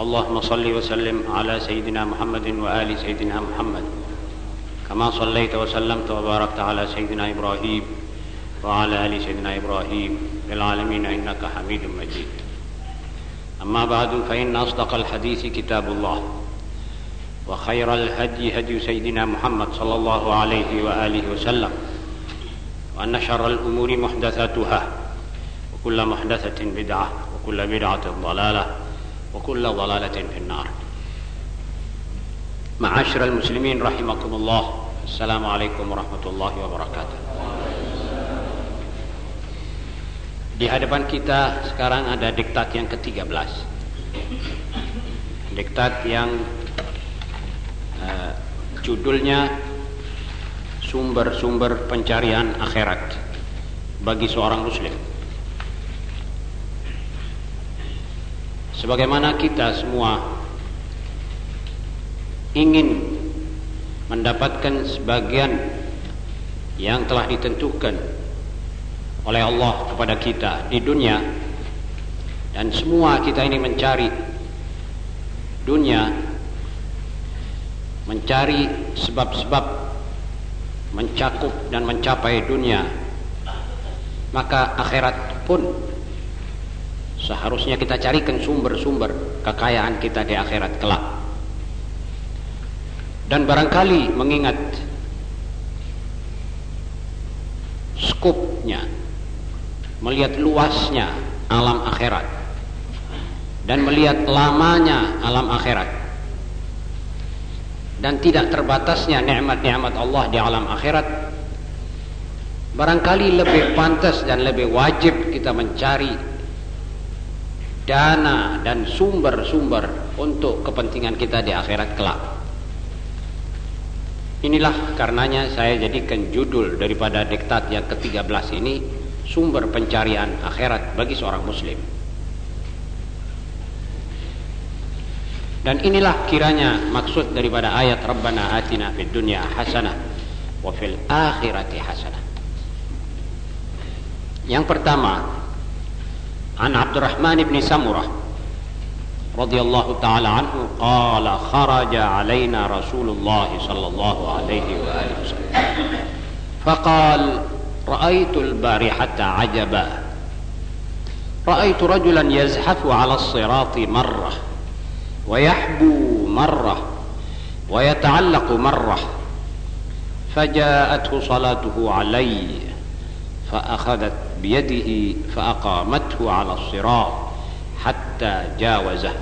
اللهم صل وسلم على سيدنا محمد وآل سيدنا محمد. كما صليت وسلمت وباركت على سيدنا إبراهيم وعلى آل سيدنا إبراهيم في العالمين إنك حميد مجيد. أما بعد فإن أصدق الحديث كتاب الله وخير الهدي هدي سيدنا محمد صلى الله عليه وآله وسلم وأن شر الأمور محدثاتها وكل محدثة بدعة وكل بدعة ضلالة وكل ضلالة في النار معاشر المسلمين رحمكم الله السلام عليكم ورحمة الله وبركاته Di hadapan kita sekarang ada diktat yang ke-13 Diktat yang uh, judulnya sumber-sumber pencarian akhirat bagi seorang muslim. Sebagaimana kita semua ingin mendapatkan sebagian yang telah ditentukan oleh Allah kepada kita di dunia dan semua kita ini mencari dunia mencari sebab-sebab mencakup dan mencapai dunia maka akhirat pun seharusnya kita carikan sumber-sumber kekayaan kita di akhirat kelak. Dan barangkali mengingat skupnya melihat luasnya alam akhirat dan melihat lamanya alam akhirat dan tidak terbatasnya nikmat-nikmat Allah di alam akhirat barangkali lebih pantas dan lebih wajib kita mencari dana dan sumber-sumber untuk kepentingan kita di akhirat kelak inilah karenanya saya jadikan judul daripada diktat yang ke-13 ini sumber pencarian akhirat bagi seorang muslim Dan inilah kiranya maksud daripada ayat Rabbana atina fid dunya hasanah wa fil akhirati hasanah. Yang pertama, عن عبد الرحمن بن سمرة رضي الله تعالى عنه قال خرج علينا رسول الله صلى الله عليه وآله وسلم. فقال رأيت البارحة عجبا. رأيت رجلا يزحف على الصراط مرة ويحبو مرة ويتعلق مرة. فجاءته صلاته علي فأخذت بيده فأقامته على الصراط حتى جاوزه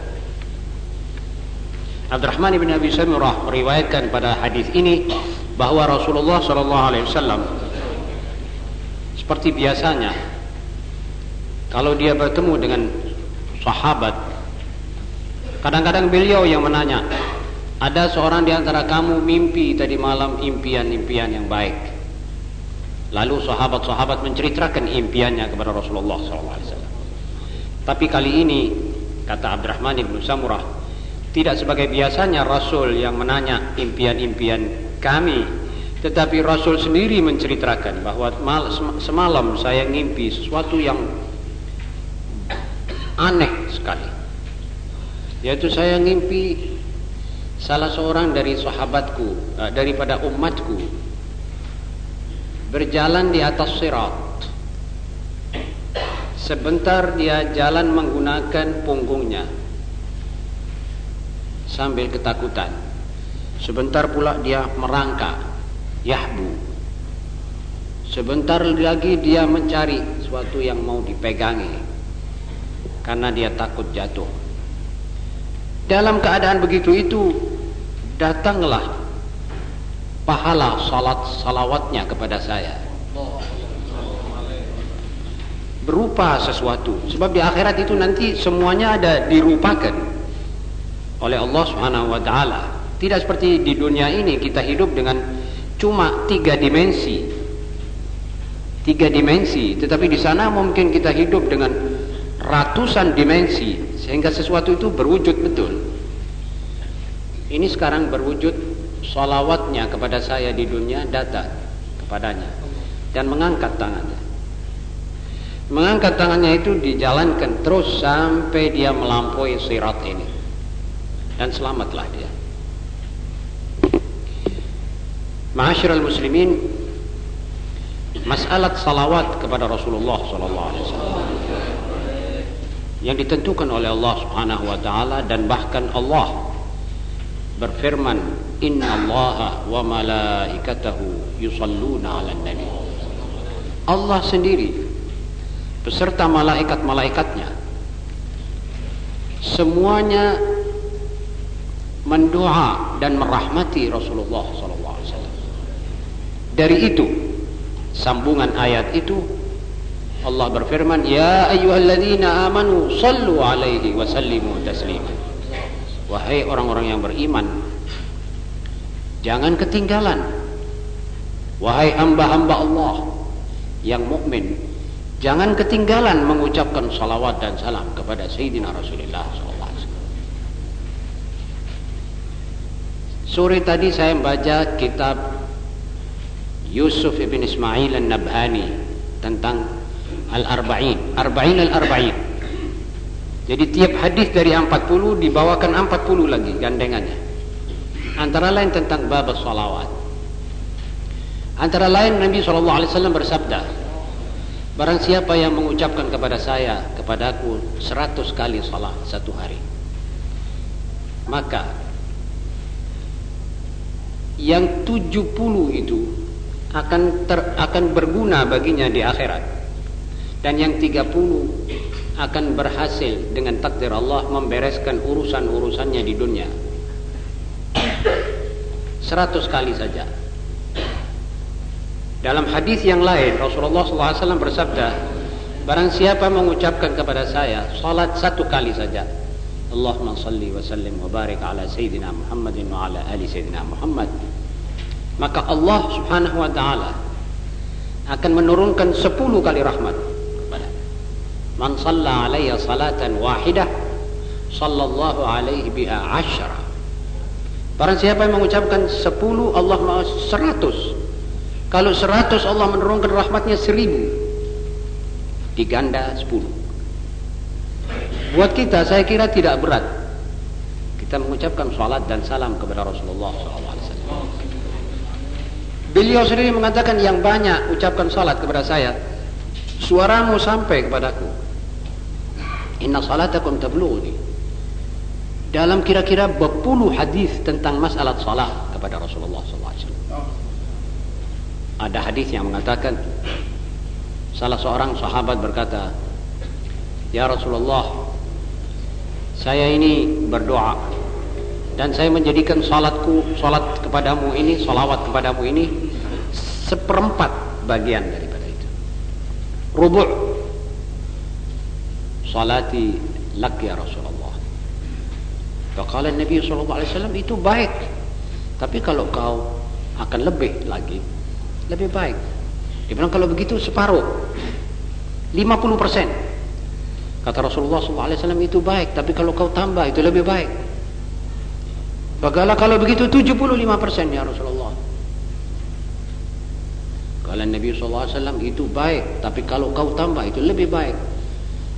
Abdurrahman bin Abi Samirah meriwayatkan pada hadis ini bahwa Rasulullah Shallallahu Alaihi Wasallam seperti biasanya kalau dia bertemu dengan sahabat Kadang-kadang beliau yang menanya, ada seorang di antara kamu mimpi tadi malam impian-impian yang baik. Lalu sahabat-sahabat menceritakan impiannya kepada Rasulullah SAW. Tapi kali ini, kata Abdurrahman bin Samurah, tidak sebagai biasanya Rasul yang menanya impian-impian kami, tetapi Rasul sendiri menceritakan bahwa semalam saya ngimpi sesuatu yang aneh sekali yaitu saya ngimpi salah seorang dari sahabatku daripada umatku berjalan di atas sirat. Sebentar dia jalan menggunakan punggungnya. Sambil ketakutan. Sebentar pula dia merangkak. Yahbu. Sebentar lagi dia mencari sesuatu yang mau dipegangi. Karena dia takut jatuh. Dalam keadaan begitu itu datanglah pahala salat salawatnya kepada saya berupa sesuatu sebab di akhirat itu nanti semuanya ada dirupakan oleh Allah Subhanahu wa taala. Tidak seperti di dunia ini kita hidup dengan cuma tiga dimensi. Tiga dimensi, tetapi di sana mungkin kita hidup dengan ratusan dimensi sehingga sesuatu itu berwujud betul. Ini sekarang berwujud salawatnya kepada saya di dunia datang kepadanya dan mengangkat tangannya. Mengangkat tangannya itu dijalankan terus sampai dia melampaui sirat ini. Dan selamatlah dia. Ma'asyiral muslimin, masalah salawat kepada Rasulullah sallallahu alaihi wasallam yang ditentukan oleh Allah Subhanahu wa taala dan bahkan Allah berfirman inna allaha wa malaikatahu yusalluna 'alan nabi Allah sendiri beserta malaikat-malaikatnya semuanya mendoa dan merahmati Rasulullah SAW. Dari itu, sambungan ayat itu Allah berfirman, "Ya ayyuhalladzina amanu sallu alaihi wa sallimu taslima." Wahai orang-orang yang beriman, jangan ketinggalan. Wahai hamba-hamba Allah yang mukmin, Jangan ketinggalan mengucapkan salawat dan salam kepada Sayyidina Rasulullah SAW. Sore tadi saya membaca kitab Yusuf ibn Ismail al-Nabhani tentang Al-Arba'in. Arba'in Al-Arba'in. Jadi tiap hadis dari 40 dibawakan 40 lagi gandengannya. Antara lain tentang bab salawat. Antara lain Nabi SAW bersabda, Barang siapa yang mengucapkan kepada saya, kepadaku seratus kali salat satu hari. Maka yang tujuh puluh itu akan ter, akan berguna baginya di akhirat. Dan yang tiga puluh akan berhasil dengan takdir Allah membereskan urusan-urusannya di dunia. Seratus kali saja. Dalam hadis yang lain Rasulullah SAW bersabda, barang siapa mengucapkan kepada saya salat satu kali saja, Allahumma salli wa sallim wa barik ala sayyidina Muhammadin wa ala ali sayyidina Muhammad, maka Allah Subhanahu wa taala akan menurunkan sepuluh kali rahmat Man salla alayya salatan wahidah sallallahu alaihi biha asyara. Barang siapa yang mengucapkan sepuluh Allah seratus kalau seratus Allah menurunkan rahmatnya seribu. Diganda sepuluh. Buat kita saya kira tidak berat. Kita mengucapkan salat dan salam kepada Rasulullah SAW. Beliau sendiri mengatakan yang banyak ucapkan salat kepada saya. Suaramu sampai kepadaku. Inna salatakum tablughni. Dalam kira-kira berpuluh hadis tentang masalah salat kepada Rasulullah SAW. Ada hadis yang mengatakan salah seorang sahabat berkata, "Ya Rasulullah, saya ini berdoa dan saya menjadikan salatku salat kepadamu ini, salawat kepadamu ini seperempat bagian daripada itu. Rubu' salati lak ya Rasulullah. Faqala Nabi sallallahu alaihi itu baik. Tapi kalau kau akan lebih lagi lebih baik. Dia bilang kalau begitu separuh. 50 persen. Kata Rasulullah SAW itu baik. Tapi kalau kau tambah itu lebih baik. Bagaimana kalau begitu 75 persen ya Rasulullah. Kalau Nabi SAW itu baik. Tapi kalau kau tambah itu lebih baik.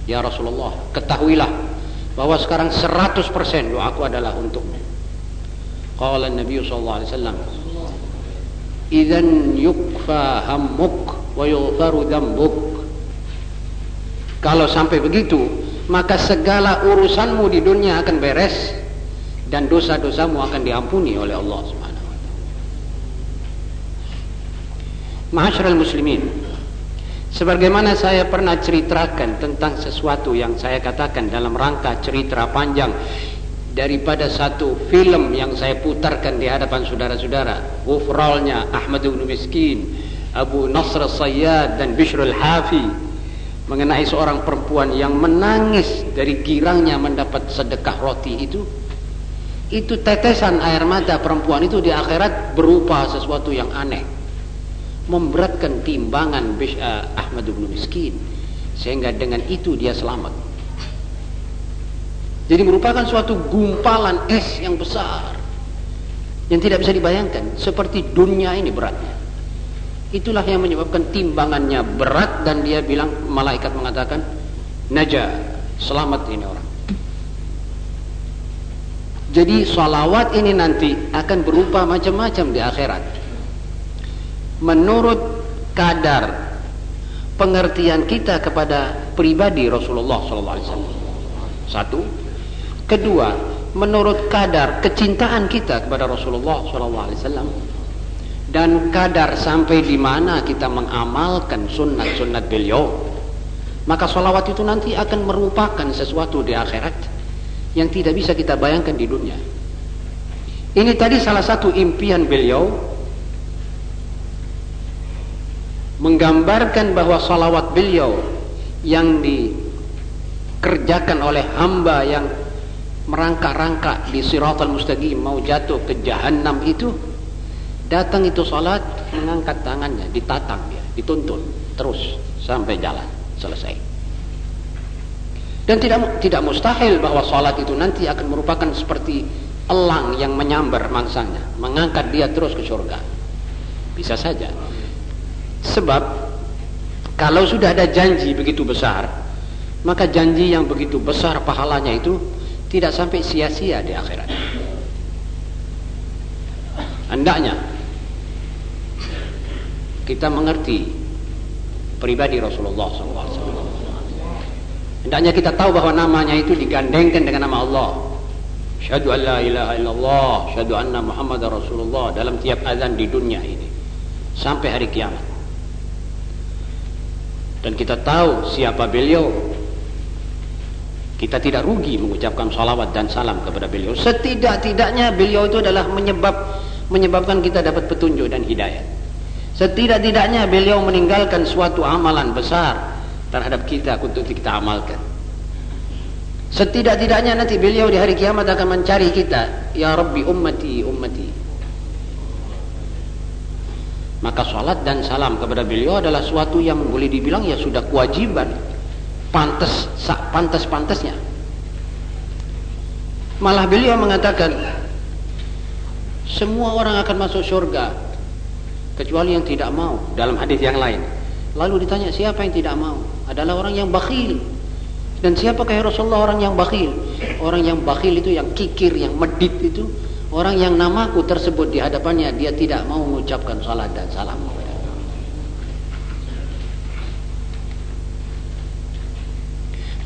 Ya Rasulullah. Ketahuilah. Bahwa sekarang 100 persen doaku adalah untukmu. Kalau Nabi SAW idzan yukfa hammuk wa yughfaru dzambuk kalau sampai begitu maka segala urusanmu di dunia akan beres dan dosa-dosamu akan diampuni oleh Allah Subhanahu wa taala. Ma'asyiral muslimin, sebagaimana saya pernah ceritakan tentang sesuatu yang saya katakan dalam rangka cerita panjang daripada satu film yang saya putarkan di hadapan saudara-saudara. Wufralnya Ahmad bin Miskin Abu Nasr Sayyad dan Bishrul Hafi. Mengenai seorang perempuan yang menangis dari girangnya mendapat sedekah roti itu. Itu tetesan air mata perempuan itu di akhirat berupa sesuatu yang aneh memberatkan timbangan uh, Ahmad bin Miskin. Sehingga dengan itu dia selamat. Jadi merupakan suatu gumpalan es yang besar. Yang tidak bisa dibayangkan. Seperti dunia ini beratnya. Itulah yang menyebabkan timbangannya berat dan dia bilang malaikat mengatakan naja selamat ini orang. Jadi salawat ini nanti akan berupa macam-macam di akhirat menurut kadar pengertian kita kepada pribadi Rasulullah SAW satu. Kedua menurut kadar kecintaan kita kepada Rasulullah SAW dan kadar sampai di mana kita mengamalkan sunnat-sunnat beliau maka salawat itu nanti akan merupakan sesuatu di akhirat yang tidak bisa kita bayangkan di dunia. Ini tadi salah satu impian beliau menggambarkan bahwa salawat beliau yang dikerjakan oleh hamba yang merangkak-rangkak di siratal mustaqim mau jatuh ke jahanam itu datang itu salat mengangkat tangannya ditatang dia dituntun terus sampai jalan selesai. Dan tidak tidak mustahil bahwa salat itu nanti akan merupakan seperti elang yang menyambar mangsanya mengangkat dia terus ke surga. Bisa saja sebab kalau sudah ada janji begitu besar maka janji yang begitu besar pahalanya itu tidak sampai sia-sia di akhirat. Hendaknya kita mengerti pribadi Rasulullah SAW. Hendaknya kita tahu bahwa namanya itu digandengkan dengan nama Allah. Syahadu an la ilaha illallah, syahadu anna Muhammad Rasulullah dalam tiap azan di dunia ini sampai hari kiamat. Dan kita tahu siapa beliau, kita tidak rugi mengucapkan salawat dan salam kepada beliau. Setidak-tidaknya beliau itu adalah menyebab menyebabkan kita dapat petunjuk dan hidayah. Setidak-tidaknya beliau meninggalkan suatu amalan besar terhadap kita untuk kita amalkan. Setidak-tidaknya nanti beliau di hari kiamat akan mencari kita, ya Rabbi ummati ummati. Maka salat dan salam kepada beliau adalah suatu yang boleh dibilang ya sudah kewajiban. Pantas pantas pantasnya. Malah beliau mengatakan semua orang akan masuk surga kecuali yang tidak mau. Dalam hadis yang lain. Lalu ditanya siapa yang tidak mau? Adalah orang yang bakhil. Dan siapakah ya Rasulullah orang yang bakhil? Orang yang bakhil itu yang kikir yang medit itu orang yang namaku tersebut di hadapannya dia tidak mau mengucapkan salat dan salam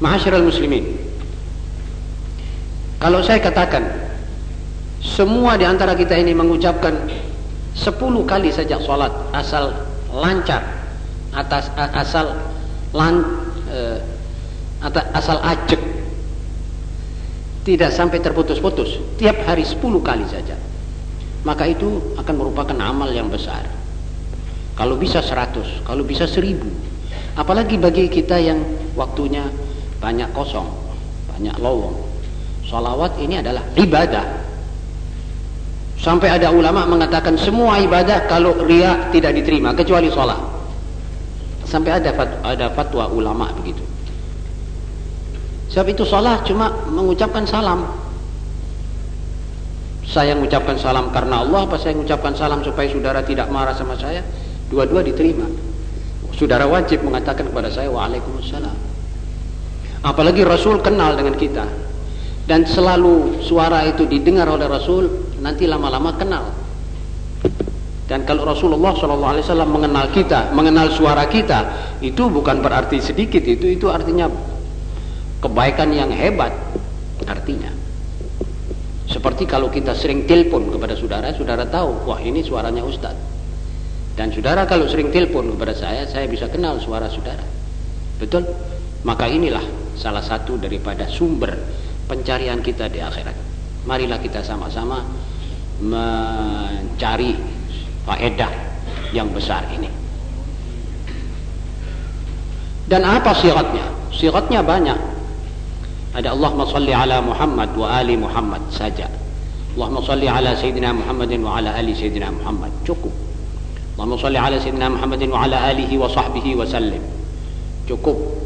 Ma'asyiral muslimin. Kalau saya katakan semua di antara kita ini mengucapkan 10 kali saja salat asal lancar atas asal lan, eh, asal ajek tidak sampai terputus-putus tiap hari 10 kali saja maka itu akan merupakan amal yang besar kalau bisa 100 kalau bisa 1000 apalagi bagi kita yang waktunya banyak kosong, banyak lowong. Salawat ini adalah ibadah. Sampai ada ulama mengatakan semua ibadah kalau ria tidak diterima kecuali sholat. Sampai ada fatwa, ada fatwa ulama begitu. Sebab itu sholat cuma mengucapkan salam. Saya mengucapkan salam karena Allah apa saya mengucapkan salam supaya saudara tidak marah sama saya? Dua-dua diterima. Saudara wajib mengatakan kepada saya waalaikumsalam. Apalagi Rasul kenal dengan kita. Dan selalu suara itu didengar oleh Rasul, nanti lama-lama kenal. Dan kalau Rasulullah SAW mengenal kita, mengenal suara kita, itu bukan berarti sedikit, itu itu artinya kebaikan yang hebat artinya. Seperti kalau kita sering telepon kepada saudara, saudara tahu, wah ini suaranya Ustadz. Dan saudara kalau sering telepon kepada saya, saya bisa kenal suara saudara. Betul? Maka inilah salah satu daripada sumber pencarian kita di akhirat. Marilah kita sama-sama mencari faedah yang besar ini. Dan apa syaratnya? Syaratnya banyak. Ada Allahumma salli ala Muhammad wa ali Muhammad saja. Allahumma salli ala Sayyidina Muhammadin wa ala ali Sayyidina Muhammad. Cukup. Allahumma salli ala Sayyidina Muhammadin wa ala alihi wa sahbihi wa sallim. Cukup.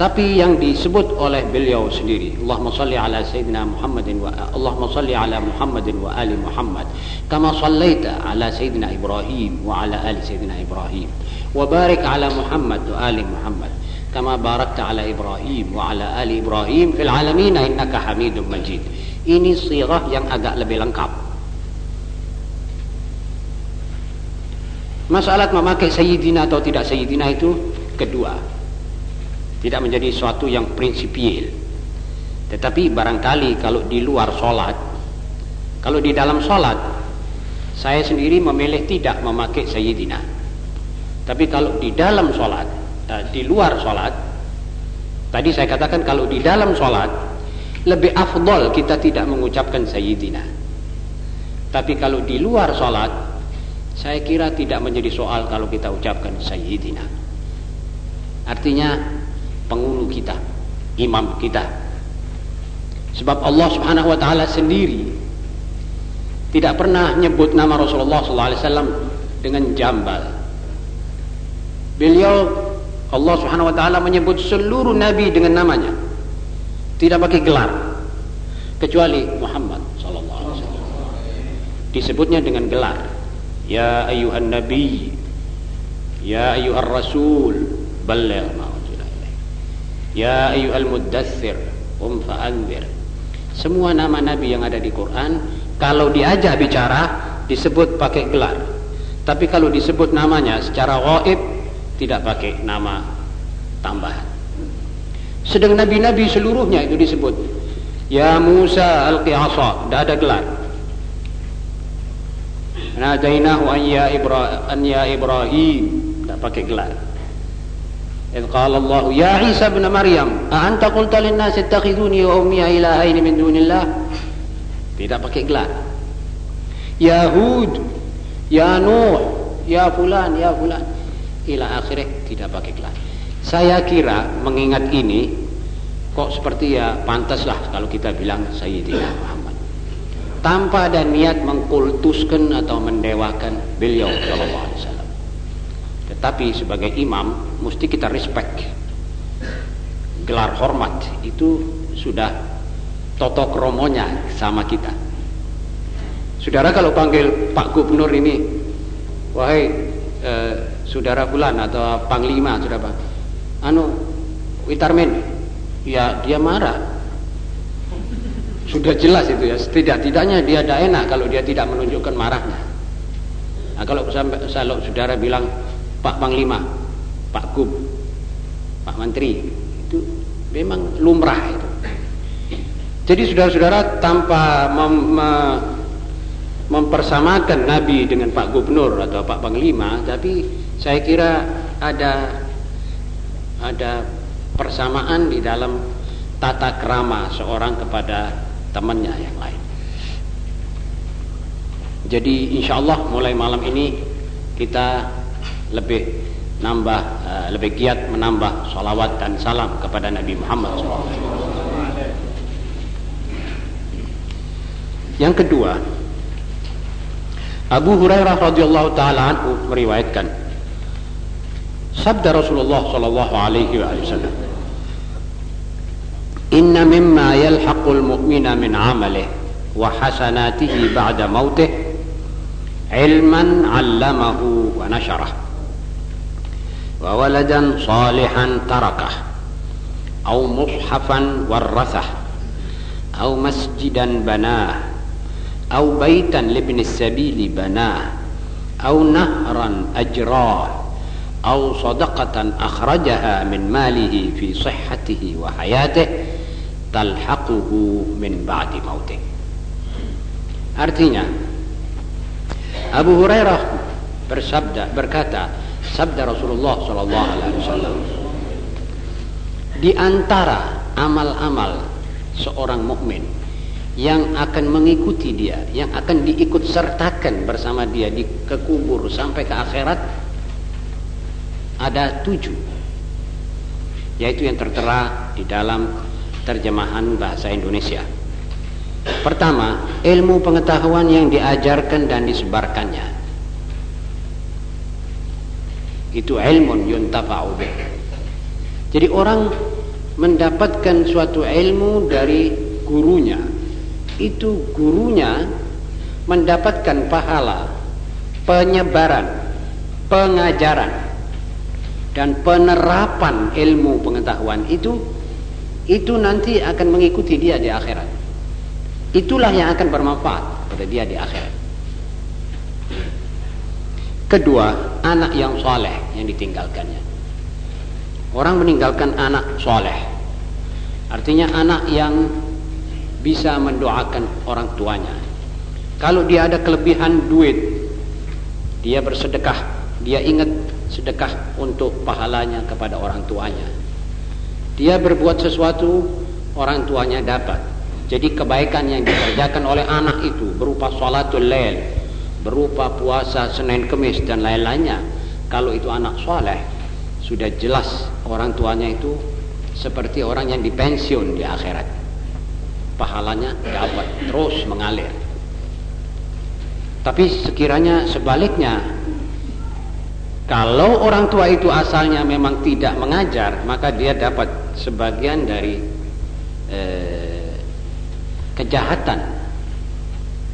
Tapi yang disebut oleh beliau sendiri, Allahumma salli ala Sayyidina Muhammadin wa Allahumma salli ala Muhammadin wa ali Muhammad, kama sallaita ala Sayyidina Ibrahim wa ala ali Sayyidina Ibrahim, wa barik ala Muhammad wa ali Muhammad, kama barakta ala Ibrahim wa ala ali Ibrahim fil alamin innaka Hamidum Majid. Ini sirah yang agak lebih lengkap. Masalah memakai Sayyidina atau tidak Sayyidina itu kedua. Tidak menjadi suatu yang prinsipial. Tetapi barangkali kalau di luar sholat, kalau di dalam sholat, saya sendiri memilih tidak memakai Sayyidina. Tapi kalau di dalam sholat, di luar sholat, tadi saya katakan kalau di dalam sholat, lebih afdol kita tidak mengucapkan Sayyidina. Tapi kalau di luar sholat, saya kira tidak menjadi soal kalau kita ucapkan Sayyidina. Artinya penghulu kita, imam kita. Sebab Allah Subhanahu wa taala sendiri tidak pernah nyebut nama Rasulullah SAW dengan jambal. Beliau Allah Subhanahu wa taala menyebut seluruh nabi dengan namanya. Tidak pakai gelar. Kecuali Muhammad sallallahu alaihi wasallam. Disebutnya dengan gelar. Ya ayuhan nabi, ya ayuhar rasul, balligh ma Ya ayyuhal muddathir Um fa'anzir Semua nama Nabi yang ada di Quran Kalau diajak bicara Disebut pakai gelar. Tapi kalau disebut namanya secara gaib Tidak pakai nama tambahan Sedang Nabi-Nabi seluruhnya itu disebut Ya Musa al-Qiyasa Tidak ada gelar Nadainahu an ya, Ibra, an ya Ibrahim Tidak pakai gelar إذ قال الله يا عيسى ابن مريم أأنت قلت للناس اتخذوني وأمي إلهين من دون الله tidak pakai gelar Yahud Ya Nuh Ya Fulan Ya Fulan ila akhirnya tidak pakai gelar saya kira mengingat ini kok seperti ya pantaslah kalau kita bilang Sayyidina Muhammad tanpa ada niat mengkultuskan atau mendewakan beliau sallallahu alaihi wasallam tetapi sebagai imam mesti kita respect. Gelar hormat itu sudah totok romonya sama kita. Saudara kalau panggil Pak Gubernur ini, wahai eh, saudara bulan atau panglima sudah pak, anu Witarmen, ya dia marah. Sudah jelas itu ya, setidak-tidaknya dia tidak enak kalau dia tidak menunjukkan marahnya. Nah, kalau sampai kalau saudara bilang Pak Panglima, Pak Gub, Pak Menteri itu memang lumrah itu. Jadi saudara-saudara tanpa mem, me, mempersamakan Nabi dengan Pak Gubernur atau Pak Panglima, tapi saya kira ada ada persamaan di dalam tata krama seorang kepada temannya yang lain. Jadi insya Allah mulai malam ini kita lebih nambah uh, lebih giat menambah salawat dan salam kepada Nabi Muhammad SAW. Yang kedua, Abu Hurairah radhiyallahu taala meriwayatkan صد رسول الله صلى الله عليه وآله وسلم. إن مما يلحق المؤمن من عمله وحسناته بعد موته علما علمه ونشره وولدا صالحا تركه أو مصحفا ورثه أو مسجدا بناه أو بيتا لابن السبيل بناه أو نهرا أجراه أو صدقة أخرجها من ماله في صحته وحياته تلحقه من بعد موته Artinya Abu Hurairah bersabda berkata sabda Rasulullah Shallallahu Alaihi Wasallam di antara amal-amal seorang mukmin yang akan mengikuti dia, yang akan diikut sertakan bersama dia di kekubur sampai ke akhirat ada tujuh yaitu yang tertera di dalam terjemahan bahasa Indonesia Pertama, ilmu pengetahuan yang diajarkan dan disebarkannya. Itu ilmu yuntafa'u bih. Jadi orang mendapatkan suatu ilmu dari gurunya. Itu gurunya mendapatkan pahala penyebaran, pengajaran dan penerapan ilmu pengetahuan itu itu nanti akan mengikuti dia di akhirat. Itulah yang akan bermanfaat pada dia di akhirat. Kedua, anak yang soleh yang ditinggalkannya. Orang meninggalkan anak soleh. Artinya anak yang bisa mendoakan orang tuanya. Kalau dia ada kelebihan duit, dia bersedekah, dia ingat sedekah untuk pahalanya kepada orang tuanya. Dia berbuat sesuatu orang tuanya dapat. Jadi kebaikan yang dikerjakan oleh anak itu berupa salatul lail berupa puasa Senin Kemis dan lain-lainnya. Kalau itu anak soleh sudah jelas orang tuanya itu seperti orang yang dipensiun di akhirat. Pahalanya dapat terus mengalir. Tapi sekiranya sebaliknya kalau orang tua itu asalnya memang tidak mengajar, maka dia dapat sebagian dari eh, kejahatan,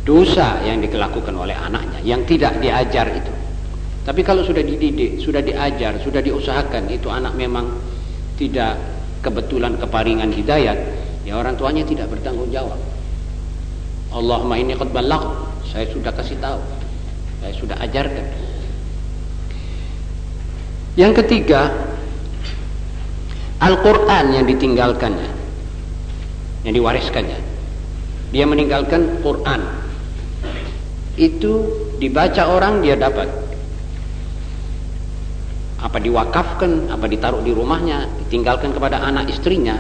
dosa yang dilakukan oleh anaknya yang tidak diajar itu. Tapi kalau sudah dididik, sudah diajar, sudah diusahakan, itu anak memang tidak kebetulan keparingan hidayat, ya orang tuanya tidak bertanggung jawab. Allahumma ini qad saya sudah kasih tahu, saya sudah ajarkan. Yang ketiga, Al-Quran yang ditinggalkannya, yang diwariskannya. Dia meninggalkan Quran. Itu dibaca orang dia dapat. Apa diwakafkan, apa ditaruh di rumahnya, ditinggalkan kepada anak istrinya.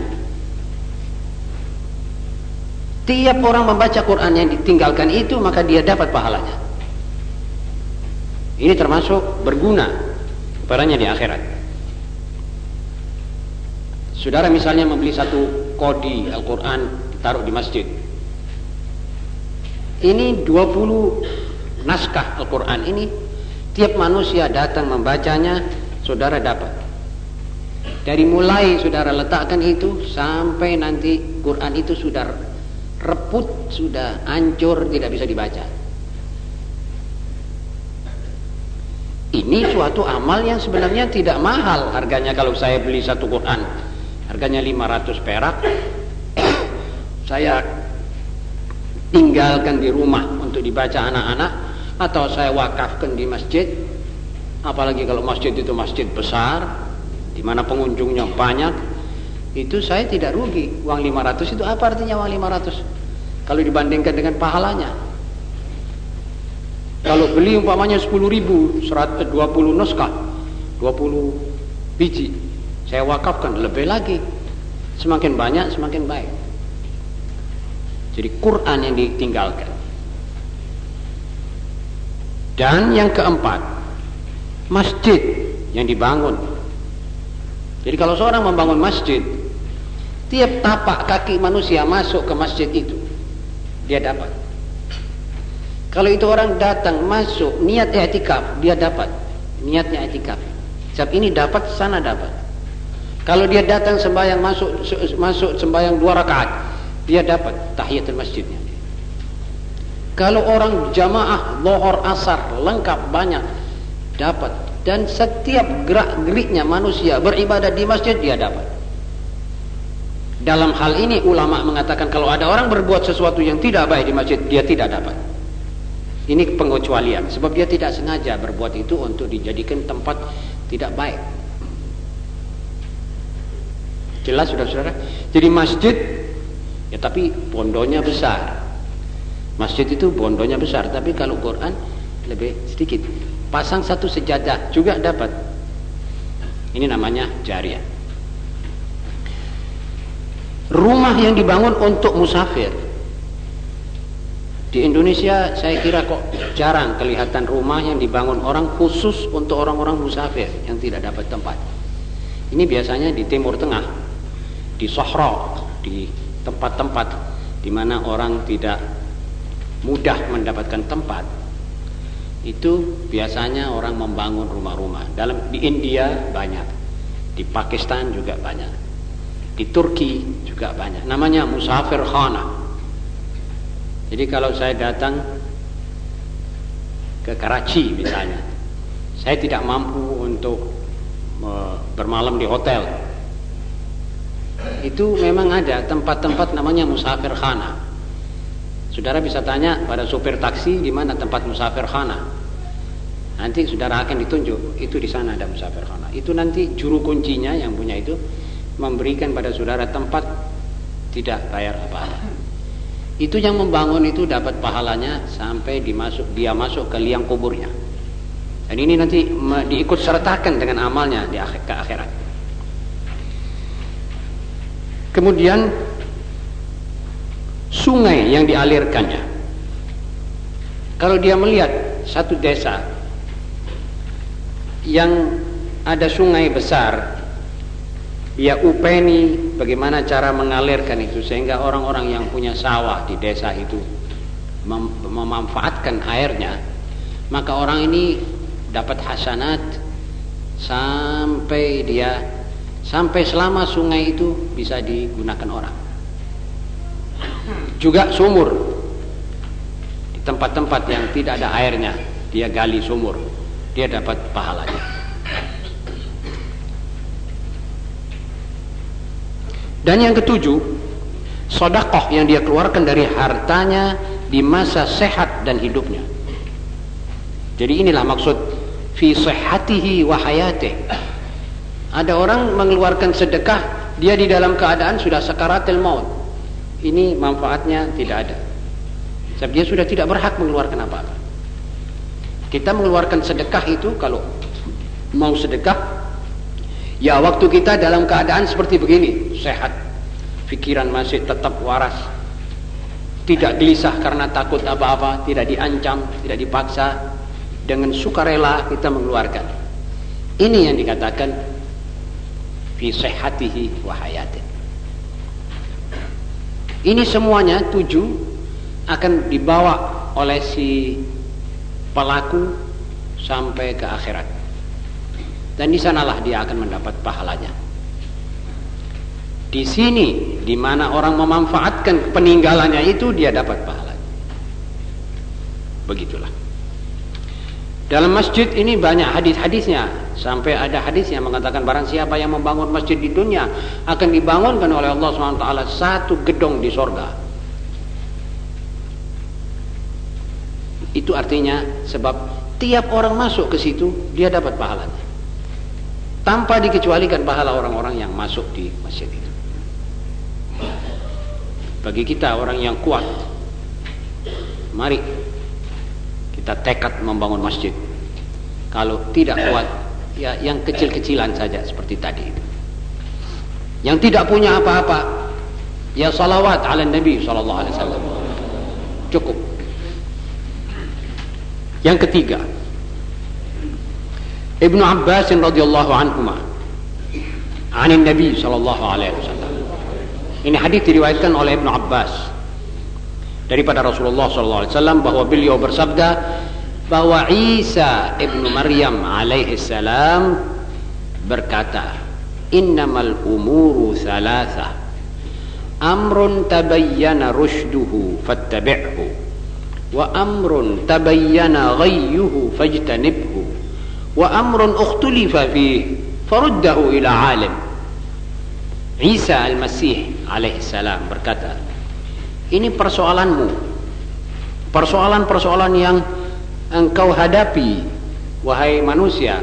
Tiap orang membaca Quran yang ditinggalkan itu maka dia dapat pahalanya. Ini termasuk berguna Barangnya di akhirat. Saudara misalnya membeli satu kodi Al-Quran ditaruh di masjid. Ini 20 naskah Al-Quran ini tiap manusia datang membacanya saudara dapat. Dari mulai saudara letakkan itu sampai nanti Quran itu sudah reput, sudah hancur, tidak bisa dibaca. Ini suatu amal yang sebenarnya tidak mahal harganya kalau saya beli satu Quran. Harganya 500 perak. saya tinggalkan di rumah untuk dibaca anak-anak atau saya wakafkan di masjid. Apalagi kalau masjid itu masjid besar di mana pengunjungnya banyak, itu saya tidak rugi. Uang 500 itu apa artinya uang 500? Kalau dibandingkan dengan pahalanya. Kalau beli umpamanya 10 ribu 120 naskah 20 biji Saya wakafkan lebih lagi. Semakin banyak semakin baik. Jadi Quran yang ditinggalkan. Dan yang keempat Masjid yang dibangun. Jadi kalau seorang membangun masjid Tiap tapak kaki manusia masuk ke masjid itu Dia dapat kalau itu orang datang masuk niat i'tikaf, dia dapat niatnya i'tikaf. Sebab ini dapat sana dapat. Kalau dia datang sembahyang masuk masuk sembahyang dua rakaat, dia dapat tahiyatul masjidnya. Kalau orang jamaah lohor asar lengkap banyak dapat dan setiap gerak geriknya manusia beribadah di masjid dia dapat. Dalam hal ini ulama mengatakan kalau ada orang berbuat sesuatu yang tidak baik di masjid dia tidak dapat. Ini pengecualian sebab dia tidak sengaja berbuat itu untuk dijadikan tempat tidak baik. Jelas sudah saudara? Jadi masjid ya tapi bondonya besar. Masjid itu bondonya besar, tapi kalau Quran lebih sedikit. Pasang satu sejadah juga dapat. Ini namanya jariah. Rumah yang dibangun untuk musafir di Indonesia saya kira kok jarang kelihatan rumah yang dibangun orang khusus untuk orang-orang musafir yang tidak dapat tempat. Ini biasanya di Timur Tengah, di Sohro, di tempat-tempat di mana orang tidak mudah mendapatkan tempat itu biasanya orang membangun rumah-rumah. Dalam di India banyak, di Pakistan juga banyak, di Turki juga banyak. Namanya musafir khana. Jadi kalau saya datang ke Karachi misalnya, saya tidak mampu untuk bermalam di hotel. Itu memang ada tempat-tempat namanya musafir khana. Saudara bisa tanya pada supir taksi di mana tempat musafir khana. Nanti saudara akan ditunjuk, itu di sana ada musafir khana. Itu nanti juru kuncinya yang punya itu memberikan pada saudara tempat tidak bayar apa-apa. Itu yang membangun itu dapat pahalanya sampai dimasuk dia masuk ke liang kuburnya. Dan ini nanti diikut sertakan dengan amalnya di akhir, ke akhirat. Kemudian sungai yang dialirkannya. Kalau dia melihat satu desa yang ada sungai besar, dia upeni bagaimana cara mengalirkan itu sehingga orang-orang yang punya sawah di desa itu mem memanfaatkan airnya, maka orang ini dapat hasanat sampai dia sampai selama sungai itu bisa digunakan orang. Juga sumur. Di tempat-tempat yang tidak ada airnya dia gali sumur. Dia dapat pahalanya dan yang ketujuh sodakoh yang dia keluarkan dari hartanya di masa sehat dan hidupnya jadi inilah maksud fi sehatihi wa hayatih ada orang mengeluarkan sedekah dia di dalam keadaan sudah sakaratil maut ini manfaatnya tidak ada. Sebab dia sudah tidak berhak mengeluarkan apa-apa. Kita mengeluarkan sedekah itu kalau mau sedekah, ya waktu kita dalam keadaan seperti begini, sehat, pikiran masih tetap waras, tidak gelisah karena takut apa-apa, tidak diancam, tidak dipaksa, dengan sukarela kita mengeluarkan. Ini yang dikatakan fi sehatihi wa hayatih. Ini semuanya tujuh akan dibawa oleh si pelaku sampai ke akhirat. Dan di sanalah dia akan mendapat pahalanya. Di sini di mana orang memanfaatkan peninggalannya itu dia dapat pahalanya. Begitulah. Dalam masjid ini banyak hadis-hadisnya sampai ada hadis yang mengatakan barang siapa yang membangun masjid di dunia akan dibangunkan oleh Allah SWT satu gedung di sorga. Itu artinya sebab tiap orang masuk ke situ dia dapat pahalanya. Tanpa dikecualikan pahala orang-orang yang masuk di masjid itu. Bagi kita orang yang kuat, mari kita tekad membangun masjid. Kalau tidak kuat, ya yang kecil-kecilan saja seperti tadi. Yang tidak punya apa-apa, ya salawat ala Nabi sallallahu alaihi wasallam. Cukup. Yang ketiga, Ibnu Abbas radhiyallahu anhuma عن النبي صلى الله عليه وسلم ini hadis diriwayatkan oleh Ibnu Abbas daripada Rasulullah SAW bahwa beliau bersabda bahwa Isa ibnu Maryam alaihi salam berkata innamal umuru thalatha amrun tabayyana rushduhu fattabi'hu wa amrun tabayyana ghayyuhu fajtanibhu amrun ukhtulifa fihi faruddahu ila alim Isa al-Masih alaihi salam berkata ini persoalanmu. Persoalan-persoalan yang engkau hadapi, wahai manusia,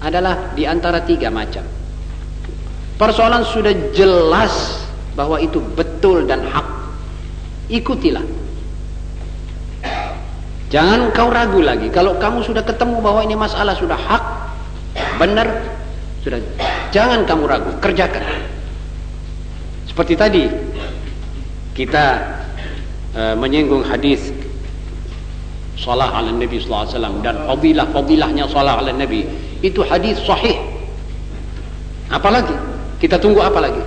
adalah di antara tiga macam. Persoalan sudah jelas bahwa itu betul dan hak. Ikutilah. Jangan kau ragu lagi. Kalau kamu sudah ketemu bahwa ini masalah sudah hak, benar, sudah jangan kamu ragu, kerjakan. Seperti tadi kita uh, menyinggung hadis salah ala Nabi sallallahu alaihi wasallam dan fadilah-fadilahnya salah ala Nabi itu hadis sahih. Apalagi kita tunggu apa lagi?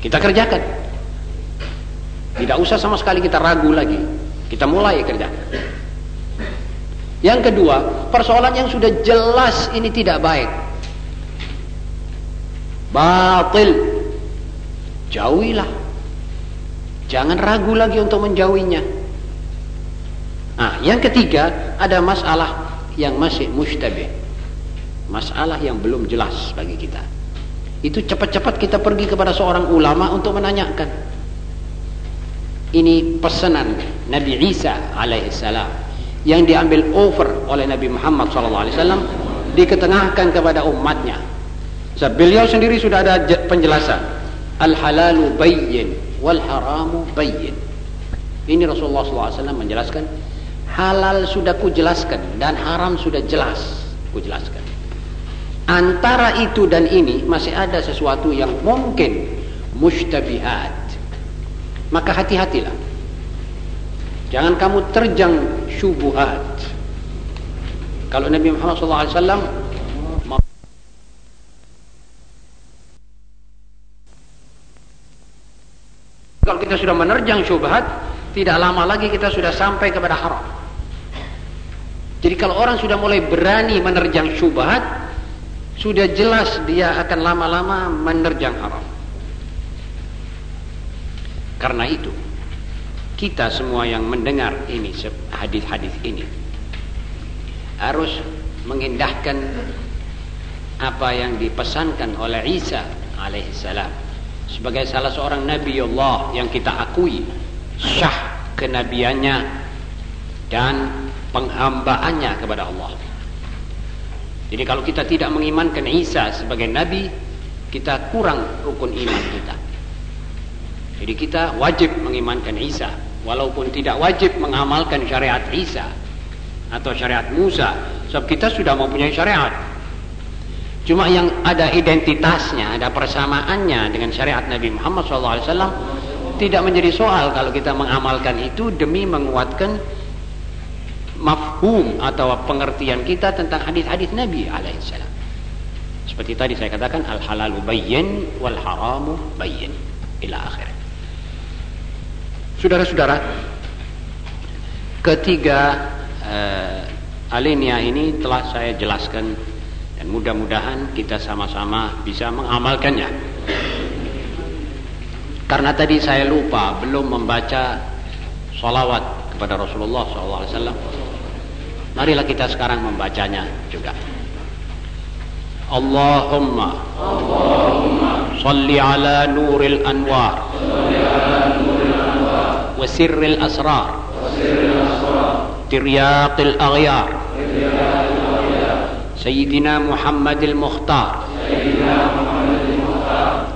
Kita kerjakan. Tidak usah sama sekali kita ragu lagi. Kita mulai kerja. Yang kedua, persoalan yang sudah jelas ini tidak baik. Batil. Jauhilah. Jangan ragu lagi untuk menjauhinya. Nah, yang ketiga ada masalah yang masih mustabih. Masalah yang belum jelas bagi kita. Itu cepat-cepat kita pergi kepada seorang ulama untuk menanyakan. Ini pesanan Nabi Isa alaihissalam yang diambil over oleh Nabi Muhammad SAW diketengahkan kepada umatnya. Sebab beliau sendiri sudah ada penjelasan. Al halalu bayyin wal haramu bayyin. Ini Rasulullah SAW menjelaskan halal sudah ku jelaskan dan haram sudah jelas ku jelaskan. Antara itu dan ini masih ada sesuatu yang mungkin mustabihat maka hati-hatilah jangan kamu terjang syubuhat kalau Nabi Muhammad SAW kalau kita sudah menerjang syubhat tidak lama lagi kita sudah sampai kepada haram. Jadi kalau orang sudah mulai berani menerjang syubhat sudah jelas dia akan lama-lama menerjang haram. Karena itu, kita semua yang mendengar ini hadis-hadis ini harus mengindahkan apa yang dipesankan oleh Isa alaihissalam sebagai salah seorang nabi Allah yang kita akui syah kenabiannya dan penghambaannya kepada Allah. Jadi kalau kita tidak mengimankan Isa sebagai nabi, kita kurang rukun iman kita. Jadi kita wajib mengimankan Isa walaupun tidak wajib mengamalkan syariat Isa atau syariat Musa sebab kita sudah mempunyai syariat. Cuma yang ada identitasnya, ada persamaannya dengan syariat Nabi Muhammad SAW tidak menjadi soal kalau kita mengamalkan itu demi menguatkan mafhum atau pengertian kita tentang hadis-hadis Nabi alaihissalam. Seperti tadi saya katakan al halalu bayyin wal haramu bayyin ila akhir. Saudara-saudara, ketiga uh, alinea ini telah saya jelaskan dan mudah-mudahan kita sama-sama bisa mengamalkannya. Karena tadi saya lupa belum membaca salawat kepada Rasulullah SAW. Marilah kita sekarang membacanya juga. Allahumma, Allahumma salli ala nuril anwar. Salli ala وسر الأسرار. ترياق الأغيار. سيدنا محمد المختار.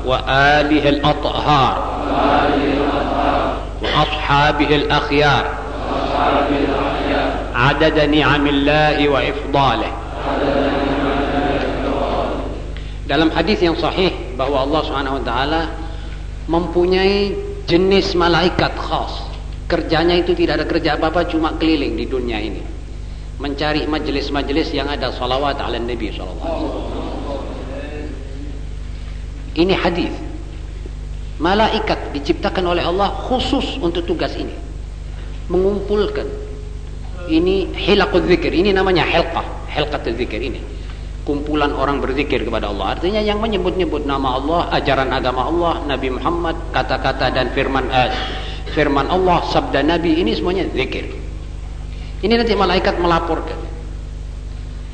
وآله الأطهار. وأصحابه الأخيار. عدد نعم الله وإفضاله. dalam hadis yang sahih bahwa Allah Subhanahu wa taala mempunyai jenis malaikat khas. Kerjanya itu tidak ada kerja apa-apa cuma keliling di dunia ini. Mencari majelis-majelis yang ada salawat ala Nabi SAW ini hadis. Malaikat diciptakan oleh Allah khusus untuk tugas ini. Mengumpulkan. Ini hilaqul zikir. Ini namanya hilqah. Hilqatul zikir ini kumpulan orang berzikir kepada Allah. Artinya yang menyebut-nyebut nama Allah, ajaran agama Allah, Nabi Muhammad, kata-kata dan firman uh, firman Allah, sabda Nabi ini semuanya zikir. Ini nanti malaikat melaporkan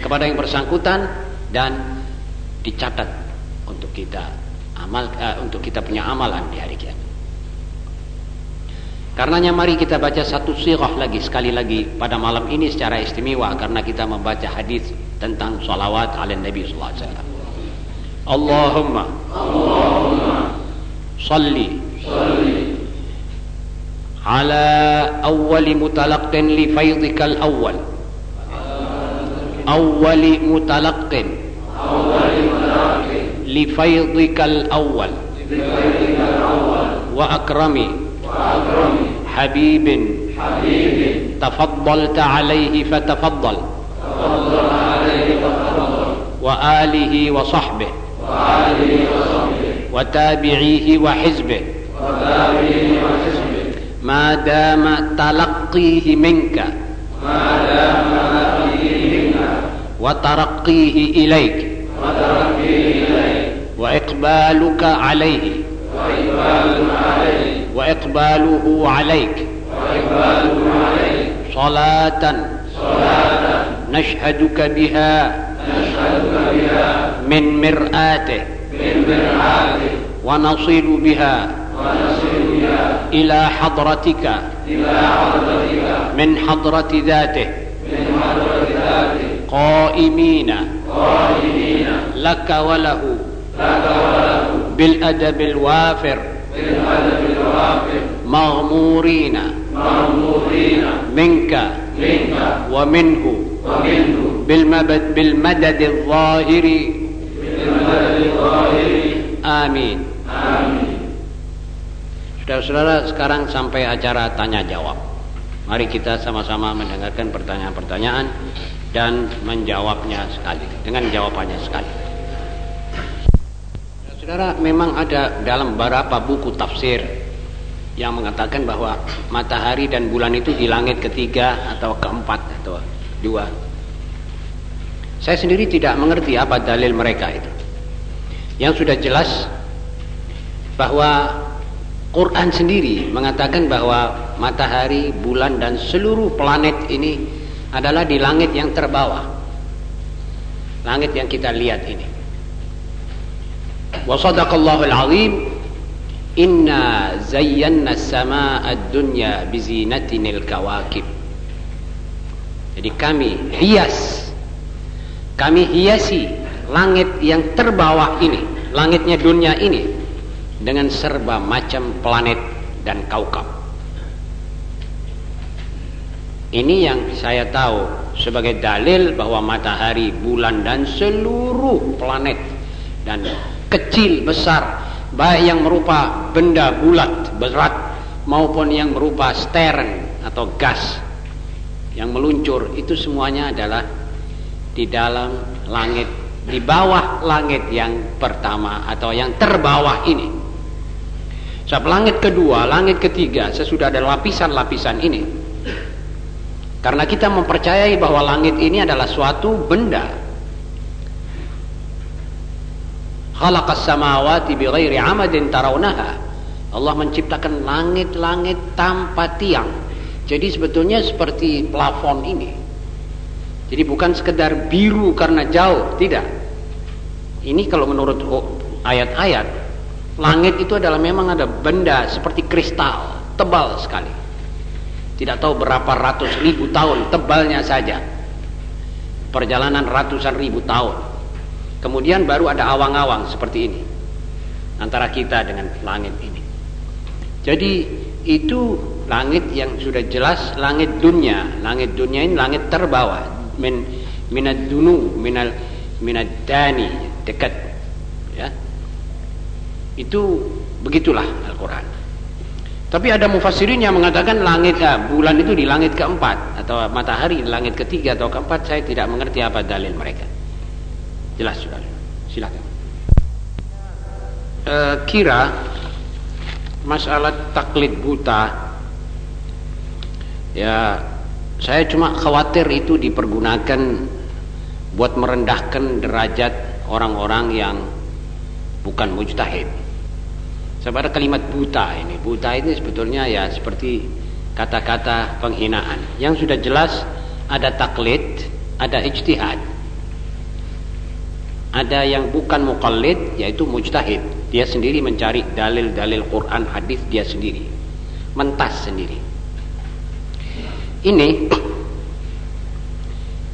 kepada yang bersangkutan dan dicatat untuk kita amal uh, untuk kita punya amalan di hari kiamat. Karenanya mari kita baca satu sirah lagi sekali lagi pada malam ini secara istimewa karena kita membaca hadis tentang salawat ala Nabi sallallahu alaihi wasallam. Allahumma Allahumma salli salli ala awwal mutalaqqin li faydika al-awwal awwal mutalaqqin awwal mutalaqqin li faydika al-awwal wa akrami حبيب. حبيب. تفضلت عليه فتفضل. تفضل عليه فتفضل وآله وصحبه. وآله وصحبه وتابعيه وحزبه. وتابعيه وحزبه ما دام تلقيه منك. ما دام تلقيه منك وترقيه إليك وترقيه إليك. وإقبالك عليه. وإقباله عليك. وإقباله عليه صلاة صلاة نشهدك بها نشهدك بها من مرآته من مرعاته ونصل بها ونصل بها إلى حضرتك إلى حضرتك من حضرة ذاته. من حضرة ذاته قائمين قائمين لك وله لك وله بالأدب الوافر بالأدب الوافر. مغمورين مأمورين منك منك ومنه ومنه بالمبد بالمدد الظاهر بالمدد الظاهر آمين آمين Saudara-saudara sekarang sampai acara tanya jawab Mari kita sama-sama mendengarkan pertanyaan-pertanyaan Dan menjawabnya sekali Dengan jawabannya sekali Saudara memang ada dalam beberapa buku tafsir yang mengatakan bahwa matahari dan bulan itu di langit ketiga atau keempat atau dua Saya sendiri tidak mengerti apa dalil mereka itu Yang sudah jelas bahwa Quran sendiri mengatakan bahwa matahari, bulan dan seluruh planet ini adalah di langit yang terbawah. Langit yang kita lihat ini. Wa sadaqallahu al-azim Inna zayyana as-samaa ad-dunya bi zinatinil kawakib. Jadi kami hias kami hiasi langit yang terbawah ini, langitnya dunia ini dengan serba macam planet dan kaukab. Ini yang saya tahu sebagai dalil bahwa matahari, bulan dan seluruh planet dan kecil besar baik yang merupa benda bulat berat maupun yang merupa stern atau gas yang meluncur itu semuanya adalah di dalam langit di bawah langit yang pertama atau yang terbawah ini Sebab langit kedua, langit ketiga sesudah ada lapisan-lapisan ini. Karena kita mempercayai bahwa langit ini adalah suatu benda. Khalaqas samawati bighairi amadin tarawnaha. Allah menciptakan langit-langit tanpa tiang. Jadi sebetulnya seperti plafon ini. Jadi bukan sekedar biru karena jauh, tidak. Ini kalau menurut ayat-ayat Langit itu adalah memang ada benda seperti kristal, tebal sekali. Tidak tahu berapa ratus ribu tahun tebalnya saja. Perjalanan ratusan ribu tahun. Kemudian baru ada awang-awang seperti ini. Antara kita dengan langit ini. Jadi itu langit yang sudah jelas langit dunia. Langit dunia ini langit terbawah. Min, minad dunu, minal, minad dani, dekat. Ya, itu begitulah Al-Quran. Tapi ada mufassirin yang mengatakan langit ya, bulan itu di langit keempat atau matahari di langit ketiga atau keempat. Saya tidak mengerti apa dalil mereka. Jelas sudah. Silakan. E, kira masalah taklid buta ya saya cuma khawatir itu dipergunakan buat merendahkan derajat orang-orang yang bukan mujtahid Sebenarnya kalimat buta ini, buta ini sebetulnya ya seperti kata-kata penghinaan. Yang sudah jelas ada taklid, ada ijtihad. Ada yang bukan muqallid yaitu mujtahid. Dia sendiri mencari dalil-dalil Quran, hadis dia sendiri. Mentas sendiri. Ini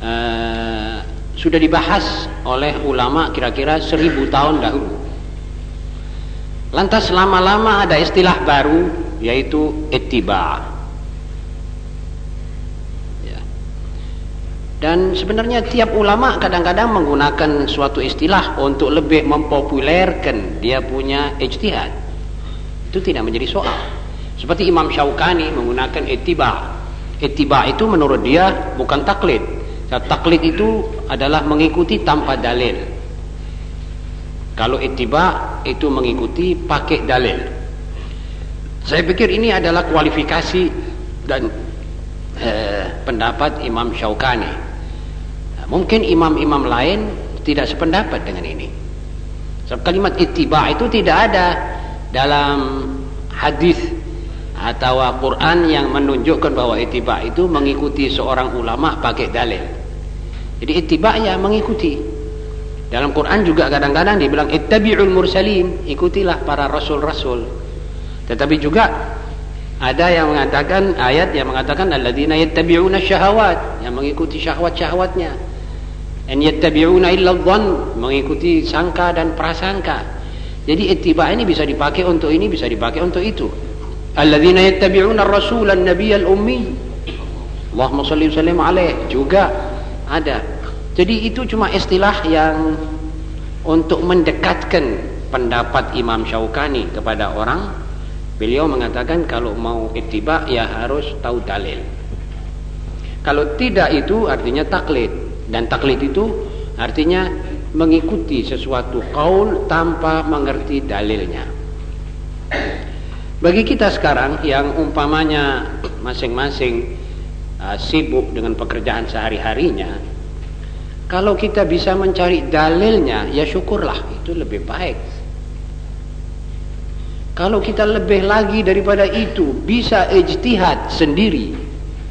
uh, sudah dibahas oleh ulama kira-kira seribu tahun dahulu Lantas lama-lama ada istilah baru yaitu etiba. Dan sebenarnya tiap ulama kadang-kadang menggunakan suatu istilah untuk lebih mempopulerkan dia punya ijtihad. Itu tidak menjadi soal. Seperti Imam Syaukani menggunakan etiba. Etiba itu menurut dia bukan taklid. Taklid itu adalah mengikuti tanpa dalil. Kalau itiba itu mengikuti pakai dalil. Saya pikir ini adalah kualifikasi dan eh, pendapat Imam Syaukani. Mungkin imam-imam lain tidak sependapat dengan ini. Sebab kalimat ittiba itu tidak ada dalam hadis atau Quran yang menunjukkan bahwa ittiba itu mengikuti seorang ulama pakai dalil. Jadi ittiba ya mengikuti. Dalam Quran juga kadang-kadang dibilang ittabi'ul mursalin, ikutilah para rasul-rasul. Tetapi juga ada yang mengatakan ayat yang mengatakan alladzina yattabi'una syahawat, yang mengikuti syahwat-syahwatnya. An yattabi'una illa dhann, mengikuti sangka dan prasangka. Jadi ittiba ini bisa dipakai untuk ini, bisa dipakai untuk itu. Alladzina yattabi'una ar-rasul an-nabiy al-ummi. Allahumma shalli wa sallim alaih juga ada jadi itu cuma istilah yang untuk mendekatkan pendapat Imam Syaukani kepada orang. Beliau mengatakan kalau mau ittiba ya harus tahu dalil. Kalau tidak itu artinya taklid dan taklid itu artinya mengikuti sesuatu kaul tanpa mengerti dalilnya. Bagi kita sekarang yang umpamanya masing-masing uh, sibuk dengan pekerjaan sehari-harinya, kalau kita bisa mencari dalilnya, ya syukurlah, itu lebih baik. Kalau kita lebih lagi daripada itu bisa ijtihad sendiri,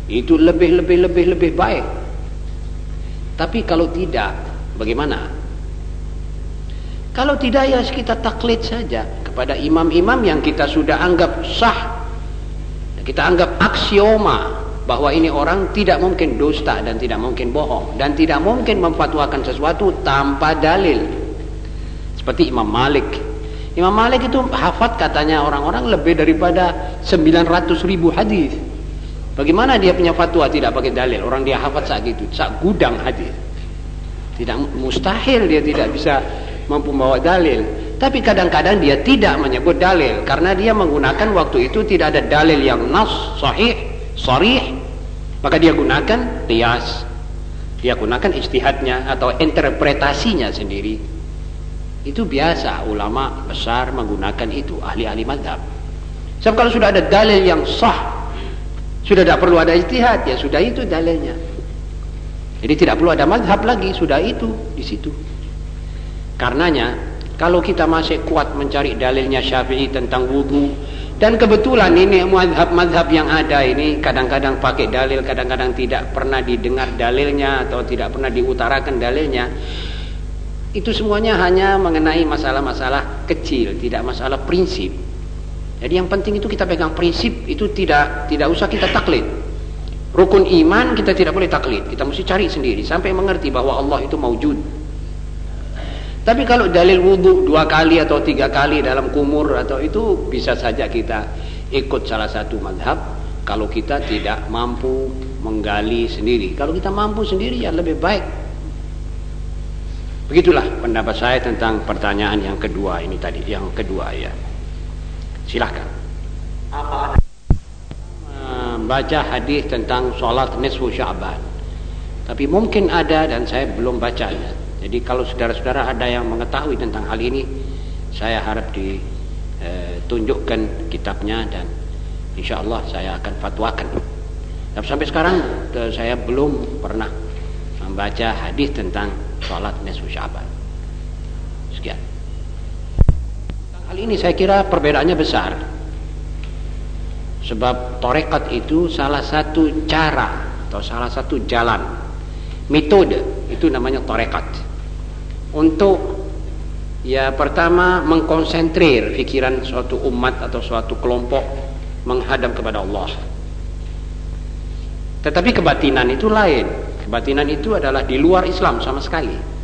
itu lebih lebih lebih lebih baik. Tapi kalau tidak, bagaimana? Kalau tidak ya kita taklid saja kepada imam-imam yang kita sudah anggap sah. Kita anggap aksioma bahwa ini orang tidak mungkin dusta dan tidak mungkin bohong dan tidak mungkin memfatwakan sesuatu tanpa dalil seperti Imam Malik Imam Malik itu hafat katanya orang-orang lebih daripada 900 ribu hadis bagaimana dia punya fatwa? Tidak pakai dalil. Orang dia hafat saat itu saat gudang hadis tidak mustahil dia tidak bisa mampu membawa dalil. Tapi kadang-kadang dia tidak menyebut dalil. Karena dia menggunakan waktu itu tidak ada dalil yang nas sahih sarih. Maka dia gunakan qiyas. Dia gunakan istihadnya atau interpretasinya sendiri. Itu biasa ulama besar menggunakan itu ahli-ahli madhab. Sebab kalau sudah ada dalil yang sah sudah tidak perlu ada istihad ya sudah itu dalilnya jadi tidak perlu ada madhab lagi sudah itu di situ karenanya kalau kita masih kuat mencari dalilnya syafi'i tentang wudhu dan kebetulan ini madhab-madhab yang ada ini kadang-kadang pakai dalil, kadang-kadang tidak pernah didengar dalilnya atau tidak pernah diutarakan dalilnya. Itu semuanya hanya mengenai masalah-masalah kecil, tidak masalah prinsip. Jadi yang penting itu kita pegang prinsip, itu tidak tidak usah kita taklid. Rukun iman kita tidak boleh taklid, kita mesti cari sendiri sampai mengerti bahwa Allah itu maujud. Tapi kalau dalil wudhu dua kali atau tiga kali dalam kumur atau itu bisa saja kita ikut salah satu madhab kalau kita tidak mampu menggali sendiri. Kalau kita mampu sendiri ya lebih baik. Begitulah pendapat saya tentang pertanyaan yang kedua ini tadi, yang kedua ya. Silahkan. Apa Baca hadis tentang sholat nisfu Sya'ban. Tapi mungkin ada dan saya belum bacanya. Jadi kalau saudara-saudara ada yang mengetahui tentang hal ini, saya harap ditunjukkan eh, kitabnya dan insya Allah saya akan fatwakan. Tapi sampai sekarang eh, saya belum pernah membaca hadis tentang sholat nisfu Syaban. Sekian. Hal ini saya kira perbedaannya besar. Sebab torekat itu salah satu cara atau salah satu jalan metode itu namanya torekat untuk ya pertama mengkonsentrir pikiran suatu umat atau suatu kelompok menghadap kepada Allah. Tetapi kebatinan itu lain. Kebatinan itu adalah di luar Islam sama sekali.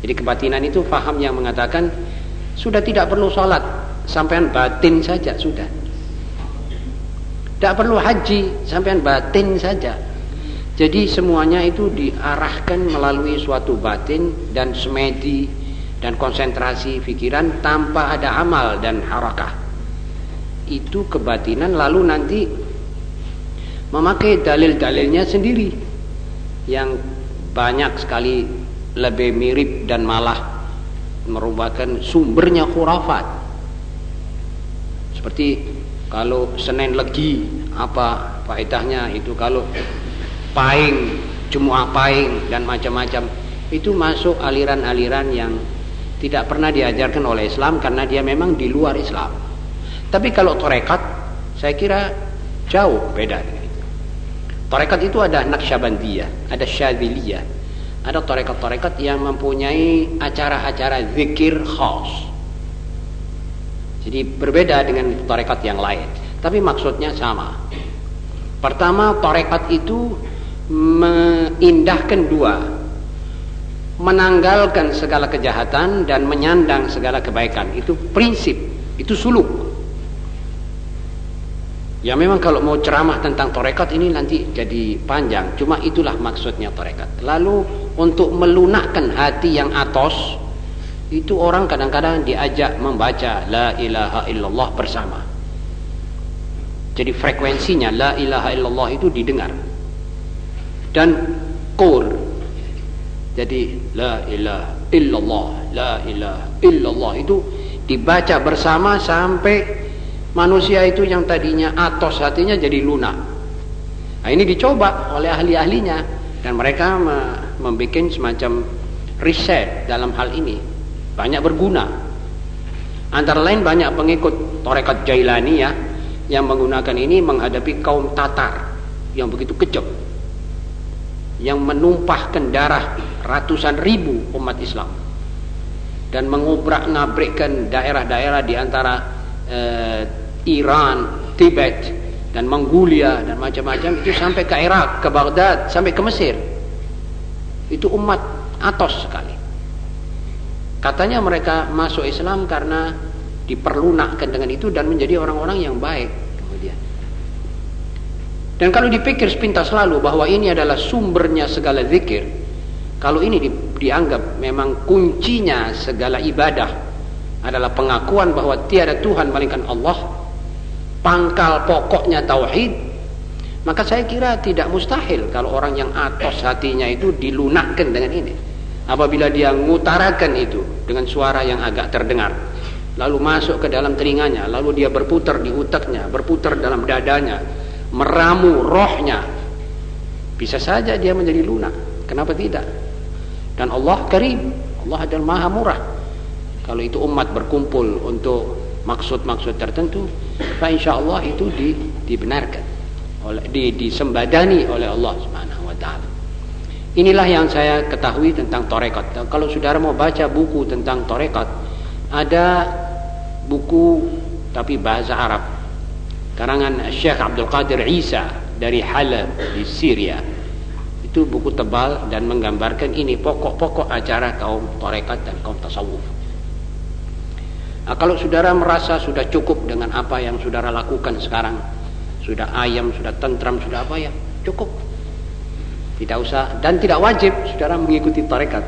Jadi kebatinan itu faham yang mengatakan sudah tidak perlu sholat. Sampean batin saja sudah. Tidak perlu haji sampean batin saja. Jadi semuanya itu diarahkan melalui suatu batin dan semedi dan konsentrasi pikiran tanpa ada amal dan harakah. Itu kebatinan lalu nanti memakai dalil-dalilnya sendiri yang banyak sekali lebih mirip dan malah merupakan sumbernya khurafat. Seperti kalau Senin Legi apa faedahnya itu kalau Paing Jumat Paing dan macam-macam itu masuk aliran-aliran yang tidak pernah diajarkan oleh Islam karena dia memang di luar Islam. Tapi kalau torekat, saya kira jauh beda dengan itu. Torekat itu ada Naqsyabandiyah, ada Syadziliyah, ada torekat-torekat yang mempunyai acara-acara zikir khas. Jadi berbeda dengan torekat yang lain. Tapi maksudnya sama. Pertama, torekat itu mengindahkan dua. Menanggalkan segala kejahatan dan menyandang segala kebaikan. Itu prinsip, itu suluk. Ya memang kalau mau ceramah tentang torekat ini nanti jadi panjang. Cuma itulah maksudnya torekat. Lalu untuk melunakkan hati yang atos, itu orang kadang-kadang diajak membaca la ilaha illallah bersama. Jadi frekuensinya la ilaha illallah itu didengar. Dan qur. Jadi la ilaha illallah, la ilaha illallah itu dibaca bersama sampai manusia itu yang tadinya atos hatinya jadi lunak. Nah, ini dicoba oleh ahli-ahlinya dan mereka membuat semacam riset dalam hal ini banyak berguna antara lain banyak pengikut Torekat Jailani ya yang menggunakan ini menghadapi kaum Tatar yang begitu kejam yang menumpahkan darah ratusan ribu umat Islam dan mengobrak-ngabrikkan daerah-daerah di antara eh, Iran, Tibet dan Mongolia dan macam-macam itu sampai ke Irak, ke Baghdad, sampai ke Mesir. Itu umat atos sekali. Katanya mereka masuk Islam karena diperlunakkan dengan itu dan menjadi orang-orang yang baik kemudian. Dan kalau dipikir sepintas lalu bahwa ini adalah sumbernya segala zikir, kalau ini di, dianggap memang kuncinya segala ibadah adalah pengakuan bahwa tiada Tuhan melainkan Allah, pangkal pokoknya tauhid, maka saya kira tidak mustahil kalau orang yang atos hatinya itu dilunakkan dengan ini. Apabila dia mengutarakan itu dengan suara yang agak terdengar lalu masuk ke dalam telinganya lalu dia berputar di utaknya berputar dalam dadanya meramu rohnya bisa saja dia menjadi lunak. Kenapa tidak? Dan Allah karim Allah adalah maha murah. Kalau itu umat berkumpul untuk maksud-maksud tertentu maka insya Allah itu di, dibenarkan oleh di, disembadani oleh Allah subhanahu wa ta'ala Inilah yang saya ketahui tentang torekat. Kalau saudara mau baca buku tentang torekat, ada buku tapi bahasa Arab. Karangan Syekh Abdul Qadir Isa dari Halab di Syria. Itu buku tebal dan menggambarkan ini pokok-pokok acara kaum torekat dan kaum tasawuf. Nah, kalau saudara merasa sudah cukup dengan apa yang saudara lakukan sekarang, sudah ayam, sudah tentram, sudah apa ya, cukup tidak usah dan tidak wajib saudara mengikuti tarekat.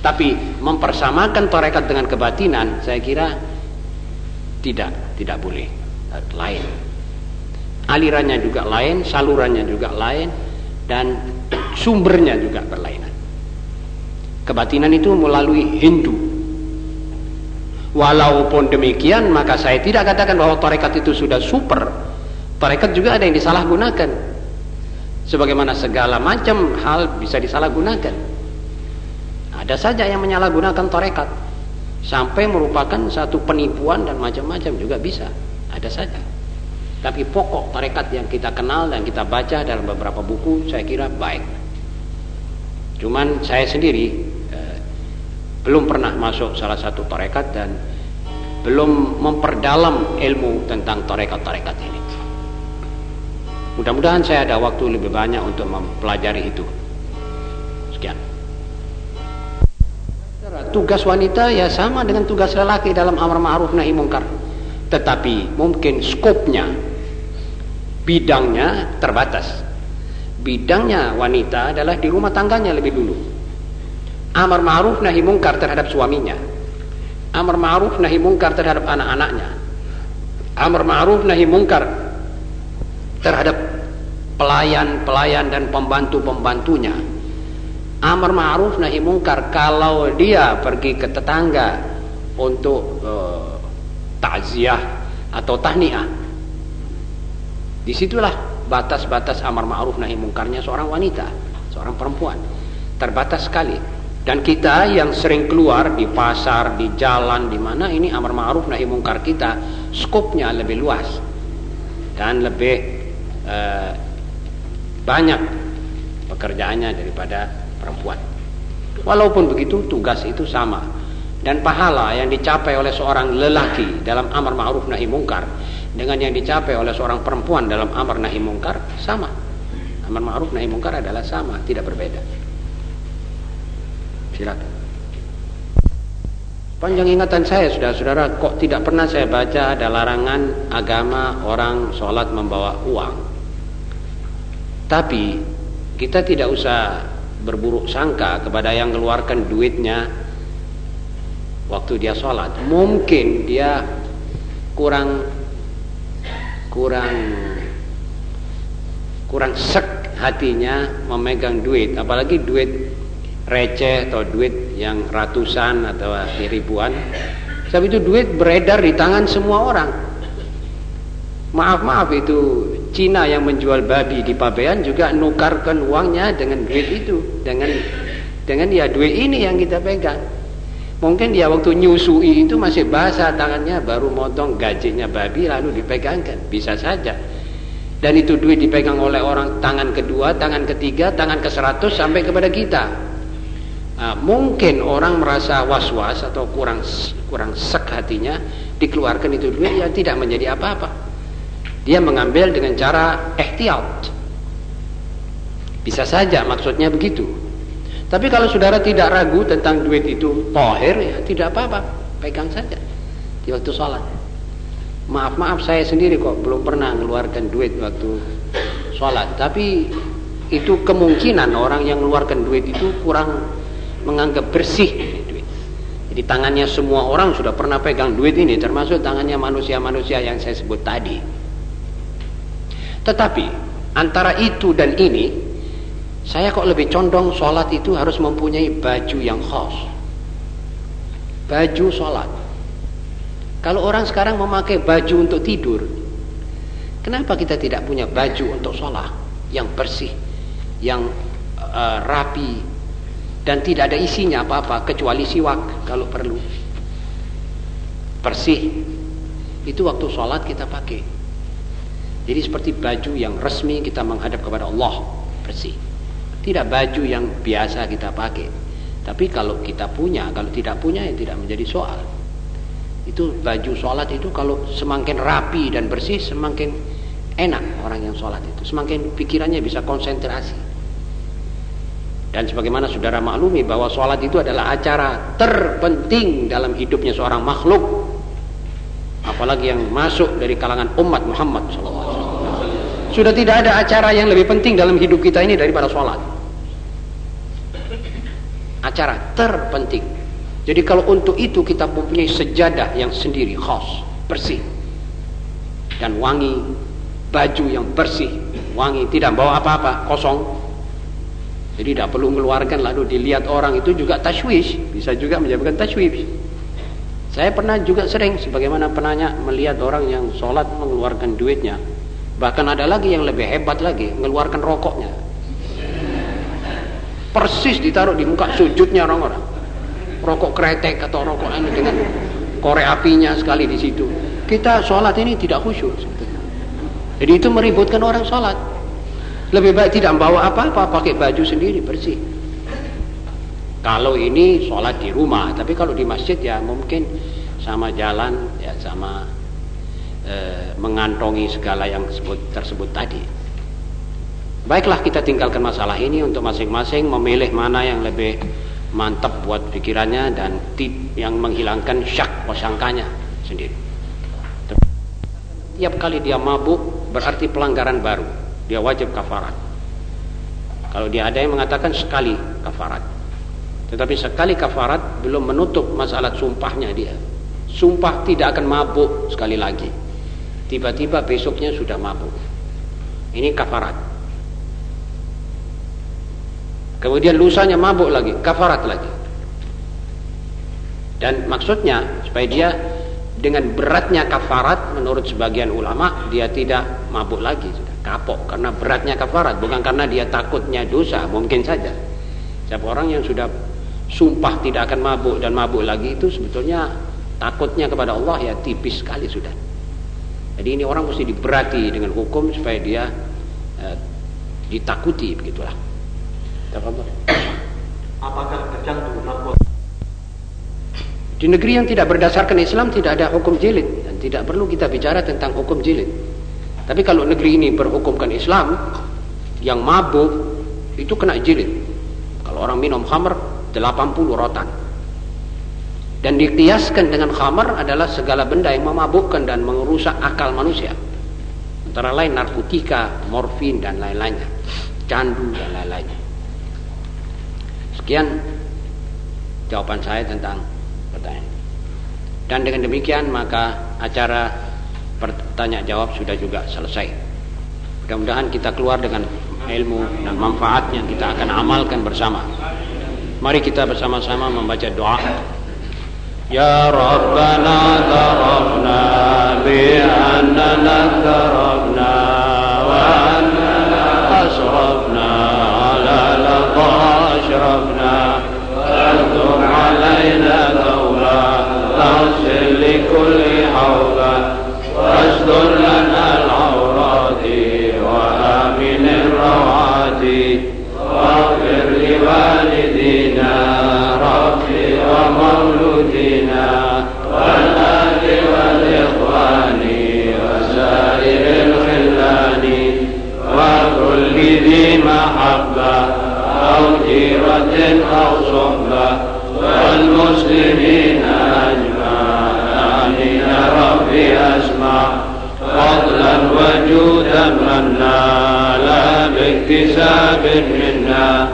Tapi mempersamakan tarekat dengan kebatinan saya kira tidak, tidak boleh. Lain. Alirannya juga lain, salurannya juga lain dan sumbernya juga berlainan. Kebatinan itu melalui Hindu. Walaupun demikian maka saya tidak katakan bahwa tarekat itu sudah super. Tarekat juga ada yang disalahgunakan. Sebagaimana segala macam hal bisa disalahgunakan. Ada saja yang menyalahgunakan torekat sampai merupakan satu penipuan dan macam-macam juga bisa. Ada saja. Tapi pokok torekat yang kita kenal dan kita baca dalam beberapa buku saya kira baik. Cuman saya sendiri belum pernah masuk salah satu torekat dan belum memperdalam ilmu tentang torekat-torekat ini Mudah-mudahan saya ada waktu lebih banyak untuk mempelajari itu. Sekian. Tugas wanita ya sama dengan tugas lelaki dalam amar ma'ruf nahi mungkar. Tetapi mungkin skopnya, bidangnya terbatas. Bidangnya wanita adalah di rumah tangganya lebih dulu. Amar ma'ruf nahi mungkar terhadap suaminya. Amar ma'ruf nahi mungkar terhadap anak-anaknya. Amar ma'ruf nahi mungkar terhadap pelayan-pelayan dan pembantu-pembantunya. Amar ma'ruf nahi mungkar kalau dia pergi ke tetangga untuk uh, takziah atau tahniah Di situlah batas-batas amar ma'ruf nahi mungkarnya seorang wanita, seorang perempuan. Terbatas sekali. Dan kita yang sering keluar di pasar, di jalan, di mana ini amar ma'ruf nahi mungkar kita, skopnya lebih luas dan lebih uh, banyak pekerjaannya daripada perempuan. Walaupun begitu tugas itu sama dan pahala yang dicapai oleh seorang lelaki dalam amar ma'ruf nahi mungkar dengan yang dicapai oleh seorang perempuan dalam amar nahi mungkar sama. Amar ma'ruf nahi mungkar adalah sama, tidak berbeda. Silakan. Panjang ingatan saya saudara-saudara kok tidak pernah saya baca ada larangan agama orang sholat membawa uang. Tapi kita tidak usah berburuk sangka kepada yang mengeluarkan duitnya waktu dia sholat mungkin dia kurang kurang kurang sek hatinya memegang duit apalagi duit receh atau duit yang ratusan atau ribuan sebab itu duit beredar di tangan semua orang maaf maaf itu Cina yang menjual babi di Pabean juga nukarkan uangnya dengan duit itu dengan dengan ya duit ini yang kita pegang Mungkin dia waktu nyusui itu masih basah tangannya baru motong gajinya babi lalu dipegangkan. Bisa saja. Dan itu duit dipegang oleh orang tangan kedua, tangan ketiga, tangan ke seratus sampai kepada kita. Nah, mungkin orang merasa was-was atau kurang kurang sek hatinya dikeluarkan itu duit yang tidak menjadi apa-apa. Dia mengambil dengan cara ihtiyat. Bisa saja maksudnya begitu. Tapi kalau saudara tidak ragu tentang duit itu tohir, ya tidak apa-apa, pegang saja di waktu sholat. Maaf maaf saya sendiri kok belum pernah mengeluarkan duit waktu sholat. Tapi itu kemungkinan orang yang mengeluarkan duit itu kurang menganggap bersih duit. Jadi tangannya semua orang sudah pernah pegang duit ini, termasuk tangannya manusia-manusia yang saya sebut tadi. Tetapi antara itu dan ini saya kok lebih condong sholat itu harus mempunyai baju yang khas. Baju sholat. Kalau orang sekarang memakai baju untuk tidur, kenapa kita tidak punya baju untuk sholat yang bersih, yang uh, rapi, dan tidak ada isinya apa-apa kecuali siwak kalau perlu. Bersih. Itu waktu sholat kita pakai. Jadi seperti baju yang resmi kita menghadap kepada Allah bersih. Tidak baju yang biasa kita pakai. Tapi kalau kita punya, kalau tidak punya ya tidak menjadi soal. Itu baju sholat itu kalau semakin rapi dan bersih semakin enak orang yang sholat itu. Semakin pikirannya bisa konsentrasi. Dan sebagaimana saudara maklumi bahwa sholat itu adalah acara terpenting dalam hidupnya seorang makhluk. Apalagi yang masuk dari kalangan umat Muhammad SAW. Sudah tidak ada acara yang lebih penting dalam hidup kita ini daripada sholat. Acara terpenting. Jadi kalau untuk itu kita mempunyai sejadah yang sendiri, khas, bersih. Dan wangi, baju yang bersih, wangi, tidak bawa apa-apa, kosong. Jadi tidak perlu mengeluarkan lalu dilihat orang itu juga tashwish, bisa juga menyebabkan tashwish. Saya pernah juga sering sebagaimana penanya melihat orang yang sholat mengeluarkan duitnya Bahkan ada lagi yang lebih hebat lagi, mengeluarkan rokoknya. Persis ditaruh di muka sujudnya orang-orang. Rokok kretek atau rokok ini dengan korek apinya sekali di situ. Kita sholat ini tidak khusyuk. Jadi itu meributkan orang sholat. Lebih baik tidak membawa apa-apa, pakai baju sendiri bersih. Kalau ini sholat di rumah, tapi kalau di masjid ya mungkin sama jalan, ya sama e, mengantongi segala yang sebut, tersebut tadi. Baiklah kita tinggalkan masalah ini untuk masing-masing memilih mana yang lebih mantap buat pikirannya dan tip yang menghilangkan syak posangkanya sendiri. Tiap kali dia mabuk berarti pelanggaran baru. Dia wajib kafarat. Kalau dia ada yang mengatakan sekali kafarat. Tetapi sekali kafarat belum menutup masalah sumpahnya dia. Sumpah tidak akan mabuk sekali lagi tiba-tiba besoknya sudah mabuk ini kafarat kemudian lusanya mabuk lagi kafarat lagi dan maksudnya supaya dia dengan beratnya kafarat menurut sebagian ulama dia tidak mabuk lagi. Sudah kapok karena beratnya kafarat bukan karena dia takutnya dosa mungkin saja. Siapa orang yang sudah sumpah tidak akan mabuk dan mabuk lagi itu sebetulnya takutnya kepada Allah ya tipis sekali sudah. Jadi ini orang mesti diberati dengan hukum supaya dia eh, ditakuti begitulah. Apakah tercantum di negeri yang tidak berdasarkan Islam tidak ada hukum jilid dan tidak perlu kita bicara tentang hukum jilid. Tapi kalau negeri ini berhukumkan Islam yang mabuk itu kena jilid. Kalau orang minum khamr 80 rotan. Dan dikiaskan dengan khamr adalah segala benda yang memabukkan dan merusak akal manusia. Antara lain narkotika, morfin dan lain-lainnya. Candu dan lain-lainnya. Sekian jawaban saya tentang Dan dengan demikian maka acara pertanya jawab sudah juga selesai. Mudah-mudahan kita keluar dengan ilmu dan manfaat yang kita akan amalkan bersama. Mari kita bersama-sama membaca doa. Ya Rabbana tarafna bi annana tarafna جيرة أو صحبة والمسلمين أجمعين يا ربي أسمع فضلا وجودا منا لا باكتساب منا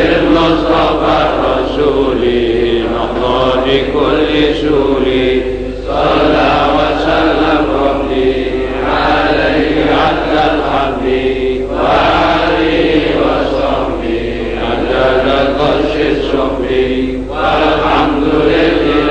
المصطفى الرسول مقضى لكل سوري Alhamdulillah.